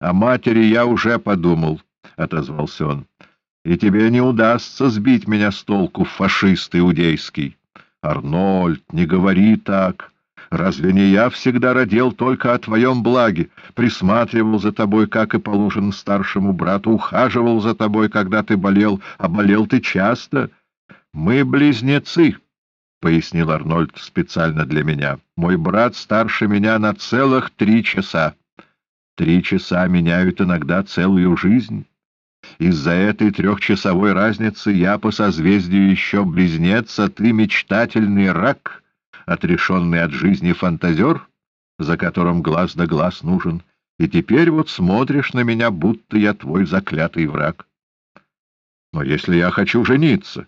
— О матери я уже подумал, — отозвался он. — И тебе не удастся сбить меня с толку, фашист иудейский. Арнольд, не говори так. Разве не я всегда родил только о твоем благе, присматривал за тобой, как и положено старшему брату, ухаживал за тобой, когда ты болел, а болел ты часто? Мы близнецы, — пояснил Арнольд специально для меня. Мой брат старше меня на целых три часа. Три часа меняют иногда целую жизнь. Из-за этой трехчасовой разницы я по созвездию еще близнец, а ты мечтательный рак — отрешенный от жизни фантазер, за которым глаз да глаз нужен, и теперь вот смотришь на меня, будто я твой заклятый враг. Но если я хочу жениться,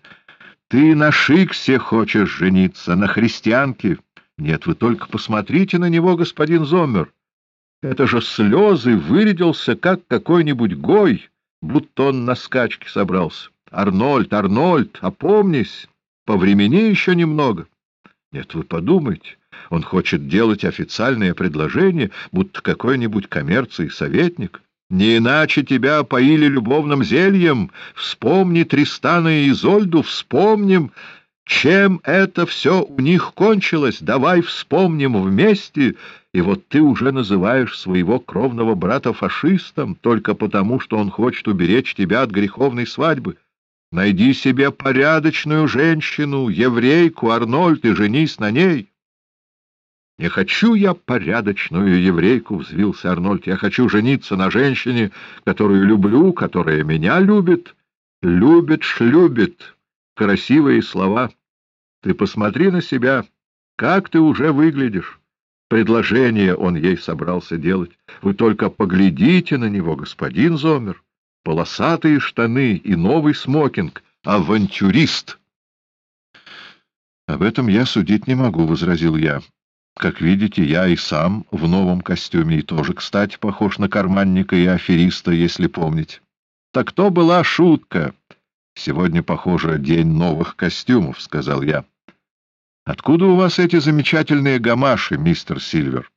ты на Шиксе хочешь жениться, на христианке. Нет, вы только посмотрите на него, господин Зоммер. Это же слезы вырядился, как какой-нибудь гой, будто он на скачке собрался. Арнольд, Арнольд, опомнись, повремени еще немного. Нет, вы подумайте, он хочет делать официальное предложение, будто какой-нибудь коммерции советник. Не иначе тебя поили любовным зельем. Вспомни Тристана и Изольду, вспомним, чем это все у них кончилось. Давай вспомним вместе. И вот ты уже называешь своего кровного брата фашистом только потому, что он хочет уберечь тебя от греховной свадьбы. Найди себе порядочную женщину, еврейку, Арнольд, и женись на ней. — Не хочу я порядочную еврейку, — взвился Арнольд. — Я хочу жениться на женщине, которую люблю, которая меня любит. Любит, шлюбит. Красивые слова. Ты посмотри на себя. Как ты уже выглядишь? Предложение он ей собрался делать. Вы только поглядите на него, господин Зомер полосатые штаны и новый смокинг. Авантюрист! — Об этом я судить не могу, — возразил я. Как видите, я и сам в новом костюме, и тоже, кстати, похож на карманника и афериста, если помнить. Так то была шутка. Сегодня, похоже, день новых костюмов, — сказал я. — Откуда у вас эти замечательные гамаши, мистер Сильвер?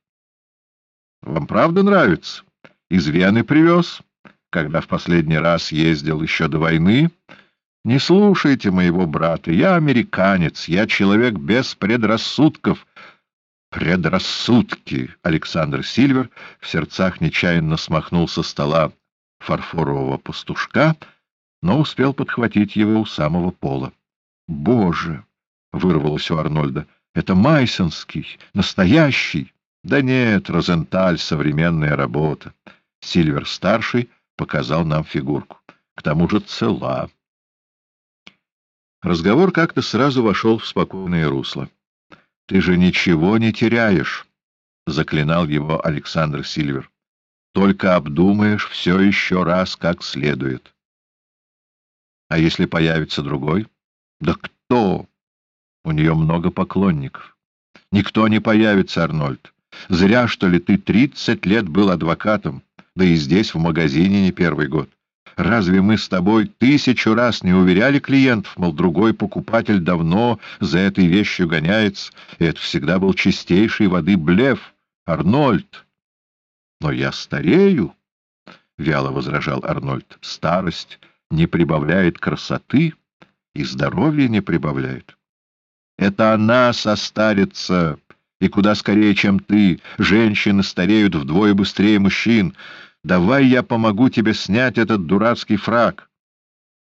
— Вам правда нравится? Из Вены привез? — когда в последний раз ездил еще до войны. Не слушайте моего брата. Я американец, я человек без предрассудков. Предрассудки! Александр Сильвер в сердцах нечаянно смахнул со стола фарфорового пастушка, но успел подхватить его у самого пола. «Боже!» — вырвалось у Арнольда. «Это Майсонский, настоящий!» «Да нет, Розенталь, современная работа!» Сильвер-старший показал нам фигурку. К тому же цела. Разговор как-то сразу вошел в спокойное русло. — Ты же ничего не теряешь, — заклинал его Александр Сильвер. — Только обдумаешь все еще раз как следует. — А если появится другой? — Да кто? У нее много поклонников. — Никто не появится, Арнольд. Зря, что ли, ты тридцать лет был адвокатом да и здесь, в магазине, не первый год. Разве мы с тобой тысячу раз не уверяли клиентов, мол, другой покупатель давно за этой вещью гоняется, и это всегда был чистейшей воды блеф, Арнольд? Но я старею, — вяло возражал Арнольд. Старость не прибавляет красоты и здоровья не прибавляет. Это она состарится, и куда скорее, чем ты. Женщины стареют вдвое быстрее мужчин. Давай я помогу тебе снять этот дурацкий фраг.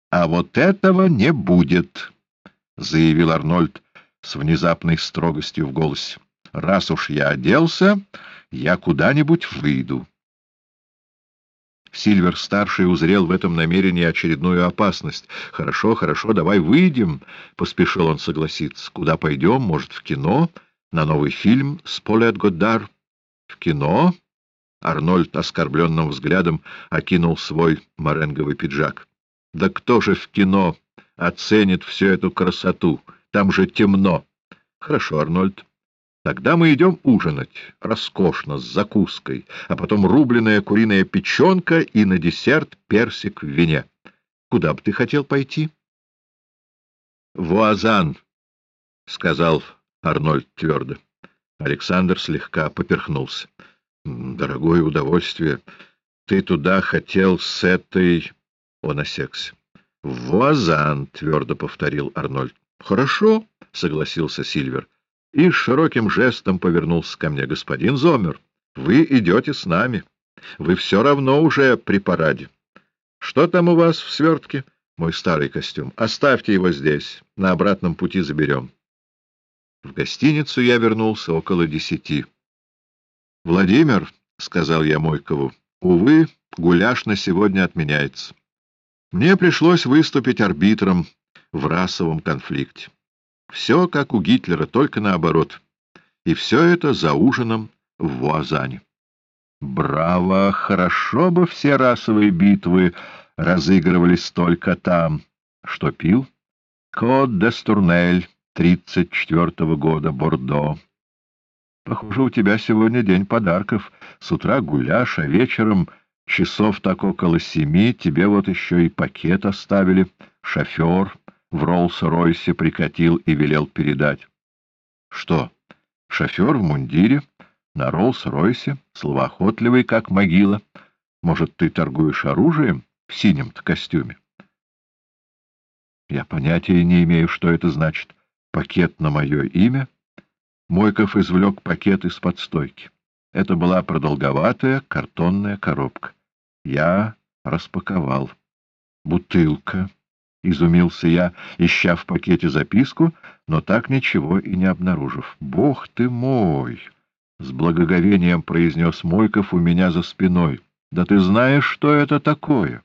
— А вот этого не будет, — заявил Арнольд с внезапной строгостью в голосе. — Раз уж я оделся, я куда-нибудь выйду. Сильвер-старший узрел в этом намерении очередную опасность. — Хорошо, хорошо, давай выйдем, — поспешил он согласиться. — Куда пойдем? Может, в кино? На новый фильм с Полет Годдар? — В кино? Арнольд оскорбленным взглядом окинул свой моренговый пиджак. — Да кто же в кино оценит всю эту красоту? Там же темно. — Хорошо, Арнольд. Тогда мы идем ужинать, роскошно, с закуской, а потом рубленая куриная печенка и на десерт персик в вине. Куда бы ты хотел пойти? — В Уазан, — сказал Арнольд твердо. Александр слегка поперхнулся. Дорогое удовольствие. Ты туда хотел с этой... Он осекся. — Вуазан, — твердо повторил Арнольд. — Хорошо, — согласился Сильвер. И широким жестом повернулся ко мне. — Господин Зомер, вы идете с нами. Вы все равно уже при параде. Что там у вас в свертке? Мой старый костюм. Оставьте его здесь. На обратном пути заберем. В гостиницу я вернулся около десяти. — Владимир, — сказал я Мойкову, — увы, гуляш на сегодня отменяется. Мне пришлось выступить арбитром в расовом конфликте. Все как у Гитлера, только наоборот. И все это за ужином в Вуазане. Браво! Хорошо бы все расовые битвы разыгрывались только там. Что пил? Код де Стурнель, тридцать четвертого года, Бордо. Похоже, у тебя сегодня день подарков. С утра гуляш, а вечером часов так около семи тебе вот еще и пакет оставили. Шофер в Роллс-Ройсе прикатил и велел передать. Что, шофер в мундире? На Роллс-Ройсе, словоохотливый, как могила. Может, ты торгуешь оружием в синем-то костюме? Я понятия не имею, что это значит. Пакет на мое имя? Мойков извлек пакет из-под стойки. Это была продолговатая картонная коробка. Я распаковал. Бутылка. — изумился я, ища в пакете записку, но так ничего и не обнаружив. — Бог ты мой! — с благоговением произнес Мойков у меня за спиной. — Да ты знаешь, что это такое?